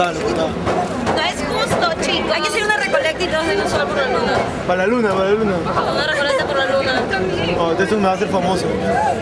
No es justo, chicos. Hay que hacer una recolecta y todos den un sol por la luna. Para la luna, para la luna. Una recolecta por la luna. Oh, esto me va a hacer famoso.